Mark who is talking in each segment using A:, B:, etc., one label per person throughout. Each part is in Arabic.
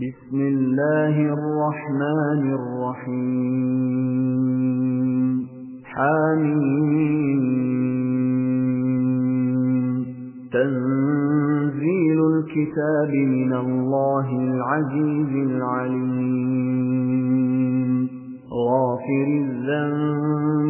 A: بسم الله الرحمن الرحيم. حميم. تنزيل الكتاب من الله العزيز العليم. غافر الذنب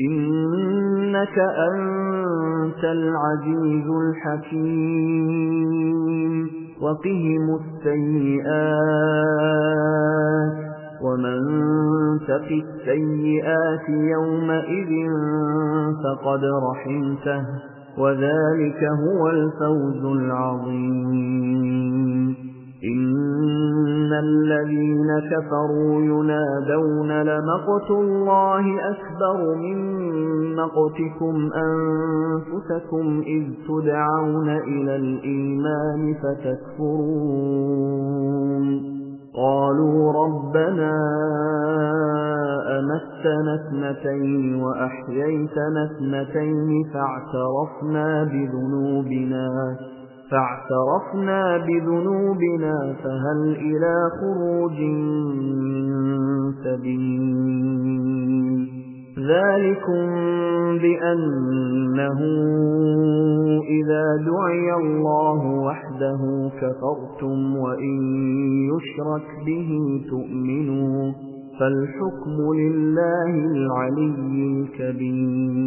A: إنك أنت العزيز الحكيم. وقهم السيئات. ومن تق السيئات يومئذ فقد رحمته. وذلك هو الفوز العظيم. إن الذين كفروا ينادون لمقت الله أكبر من مقتكم أنفسكم إذ تدعون إلى الإيمان فتكفرون قالوا ربنا أمتنا اثنتين وأحييتنا اثنتين فاعترفنا بذنوبنا فاعترفنا بذنوبنا فهل إلى خروج سبيل؟ ذلكم بأنه إذا دعي الله وحده كفرتم وإن يشرك به تؤمنوا فالحكم لله العلي الكبير.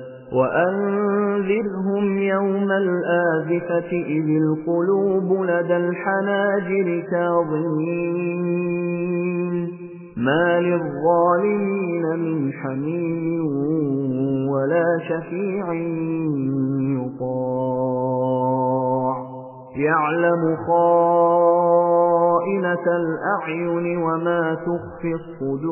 A: وأنذرهم يوم الآذفة إذ القلوب لدى الحناجر كاظمين. ما للظالمين من حميم ولا شفيع يطاع. يعلم خائنة الأعين وما تخفي الصدور.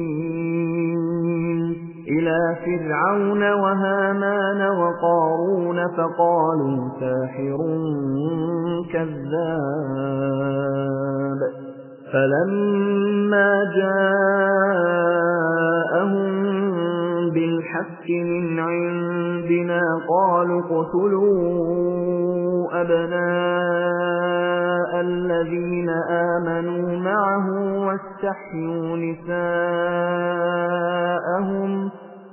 A: إلى فرعون وهامان وقارون فقالوا ساحر كذاب. فلما جاءهم بالحق من عندنا قالوا اقتلوا أبناء الذين آمنوا معه واستحيوا نساءهم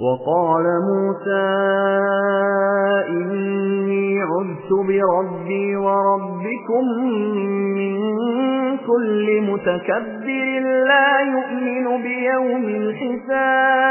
A: وقال موسى إني عذت بربي وربكم من كل متكبر لا يؤمن بيوم الحساب.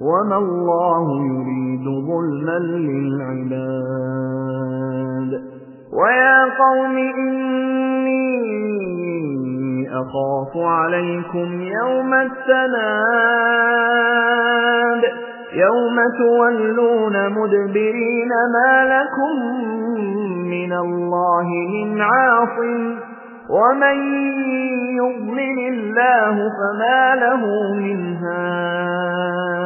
A: وما الله يريد ظلما للعباد. ويا قوم إني أخاف عليكم يوم التناد. يوم تولون مدبرين ما لكم من الله من عاصم. ومن يضلل الله فما له من هاد.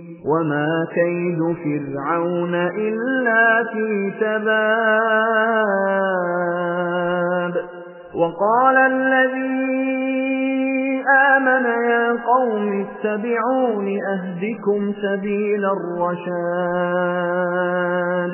A: وما كيد فرعون إلا في تباب وقال الذي آمن يا قوم اتبعون أهدكم سبيل الرشاد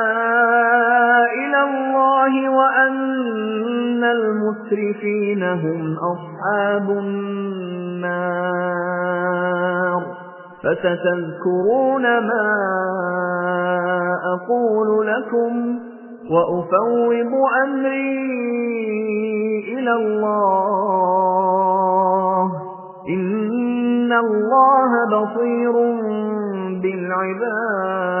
A: الله وأن المسرفين هم أصحاب النار. فستذكرون ما أقول لكم وأفوض أمري إلى الله. إن الله بصير بالعباد.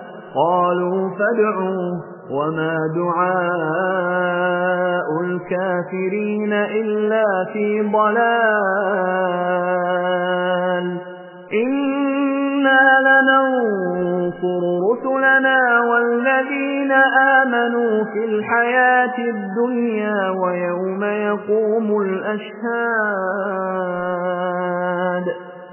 A: قالوا فادعوا وما دعاء الكافرين إلا في ضلال. إنا لننصر رسلنا والذين آمنوا في الحياة الدنيا ويوم يقوم الأشهاد.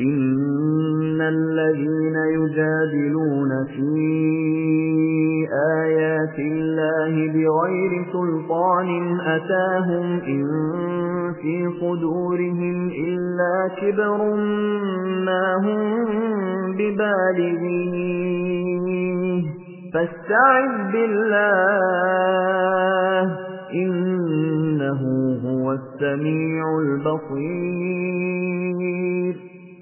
A: إن الذين يجادلون في آيات الله بغير سلطان أتاهم إن في صدورهم إلا كبر ما هم ببالغيه فاستعذ بالله إنه هو السميع البصير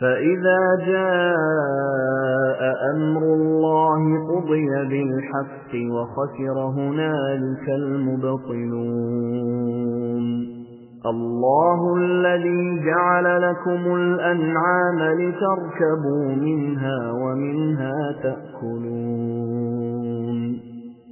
A: فإذا جاء أمر الله قضي بالحق وخسر هنالك المبطلون. الله الذي جعل لكم الأنعام لتركبوا منها ومنها تأكلون.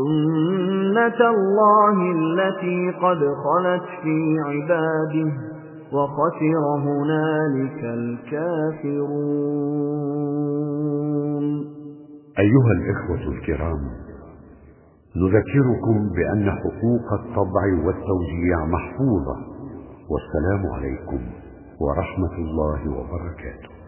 A: سُنَّةَ اللَّهِ الَّتِي قَدْ خَلَتْ فِي عِبَادِهِ وَخَسِرَ هُنَالِكَ الْكَافِرُونَ
B: أيها الإخوة الكرام نذكركم بأن حقوق الطبع والتوزيع محفوظة والسلام عليكم ورحمة الله وبركاته.